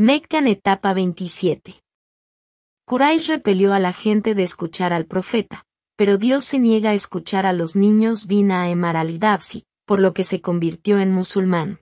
Meccan etapa 27. Quraysh repelió a la gente de escuchar al profeta, pero Dios se niega a escuchar a los niños Bina Emar al por lo que se convirtió en musulmán.